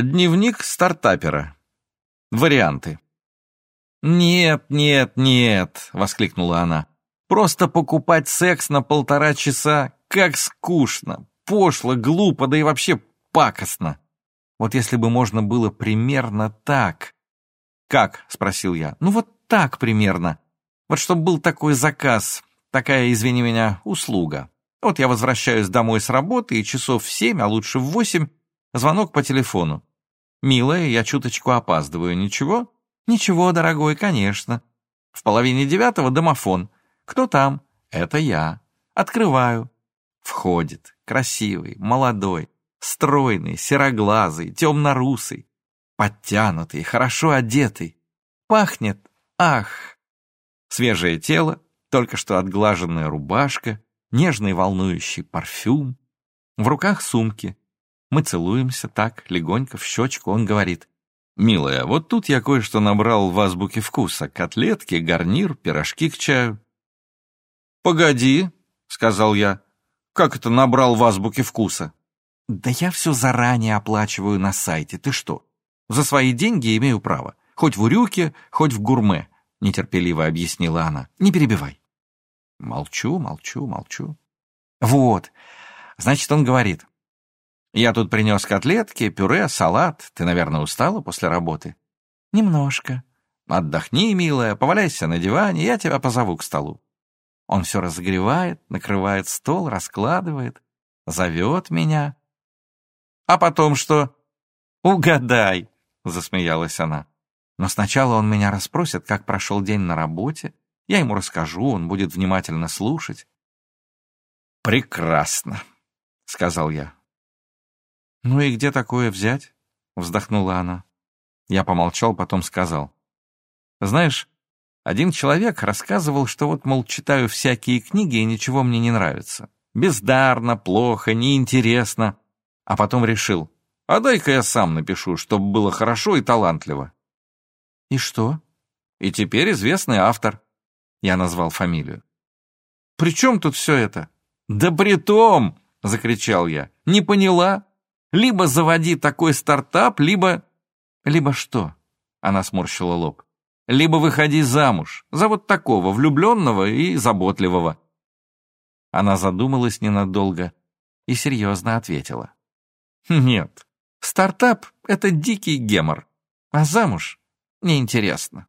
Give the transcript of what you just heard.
Дневник стартапера. Варианты. «Нет, нет, нет!» — воскликнула она. «Просто покупать секс на полтора часа? Как скучно! Пошло, глупо, да и вообще пакостно! Вот если бы можно было примерно так...» «Как?» — спросил я. «Ну вот так примерно. Вот чтобы был такой заказ, такая, извини меня, услуга. Вот я возвращаюсь домой с работы, и часов в семь, а лучше в восемь, звонок по телефону. «Милая, я чуточку опаздываю. Ничего?» «Ничего, дорогой, конечно». В половине девятого домофон. «Кто там?» «Это я». Открываю. Входит. Красивый, молодой, стройный, сероглазый, темно-русый, подтянутый, хорошо одетый. Пахнет. Ах! Свежее тело, только что отглаженная рубашка, нежный волнующий парфюм. В руках сумки. Мы целуемся так, легонько, в щечку. Он говорит, «Милая, вот тут я кое-что набрал в азбуке вкуса. Котлетки, гарнир, пирожки к чаю». «Погоди», — сказал я, «как это набрал в азбуке вкуса?» «Да я все заранее оплачиваю на сайте. Ты что? За свои деньги имею право. Хоть в урюке, хоть в гурме», — нетерпеливо объяснила она. «Не перебивай». Молчу, молчу, молчу. «Вот, значит, он говорит, я тут принес котлетки, пюре, салат. Ты, наверное, устала после работы? Немножко. Отдохни, милая, поваляйся на диване, я тебя позову к столу. Он все разогревает, накрывает стол, раскладывает, зовет меня. А потом что? Угадай, засмеялась она. Но сначала он меня расспросит, как прошел день на работе. Я ему расскажу, он будет внимательно слушать. «Прекрасно», — сказал я. «Ну и где такое взять?» — вздохнула она. Я помолчал, потом сказал. «Знаешь, один человек рассказывал, что вот, мол, читаю всякие книги, и ничего мне не нравится. Бездарно, плохо, неинтересно. А потом решил, а дай-ка я сам напишу, чтобы было хорошо и талантливо». «И что?» «И теперь известный автор». Я назвал фамилию. «При чем тут все это?» «Да при том!» — закричал я. «Не поняла?» Либо заводи такой стартап, либо... Либо что? Она сморщила лоб. Либо выходи замуж за вот такого, влюбленного и заботливого. Она задумалась ненадолго и серьезно ответила. Нет, стартап — это дикий гемор, а замуж неинтересно.